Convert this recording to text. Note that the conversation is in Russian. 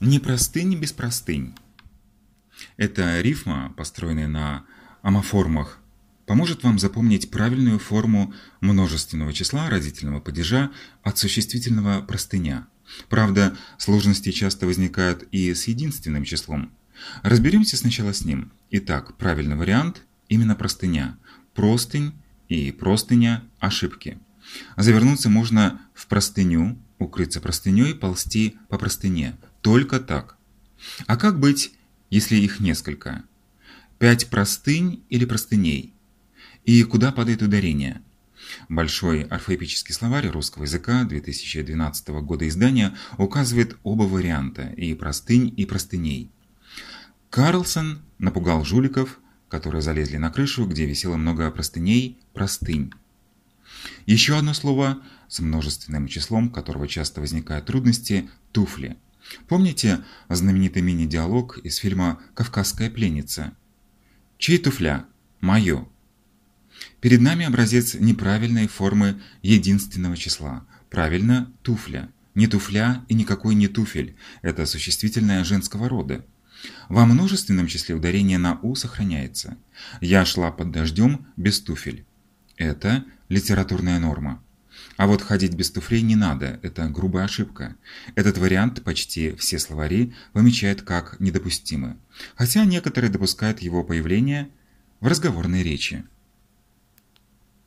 Не простынь без простынь. Эта рифма, построенная на амоформах, поможет вам запомнить правильную форму множественного числа родительного падежа от существительного простыня. Правда, сложности часто возникают и с единственным числом. Разберемся сначала с ним. Итак, правильный вариант – именно простыня. Простынь и простыня – ошибки. Завернуться можно в простыню, укрыться простыней, ползти по простыне – только так. А как быть, если их несколько? Пять простынь или простыней? И куда падает ударение? Большой орфоэпический словарь русского языка 2012 года издания указывает оба варианта – и простынь, и простыней. Карлсон напугал жуликов, которые залезли на крышу, где висело много простыней – простынь. Еще одно слово с множественным числом, которого часто возникают трудности – туфли – Помните знаменитый мини-диалог из фильма «Кавказская пленница»? Чей туфля? Мое. Перед нами образец неправильной формы единственного числа. Правильно, туфля. Не туфля и никакой не туфель. Это существительное женского рода. Во множественном числе ударение на «у» сохраняется. Я шла под дождем без туфель. Это литературная норма. А вот ходить без туфлей не надо, это грубая ошибка. Этот вариант почти все словари помечают как недопустимый, хотя некоторые допускают его появление в разговорной речи.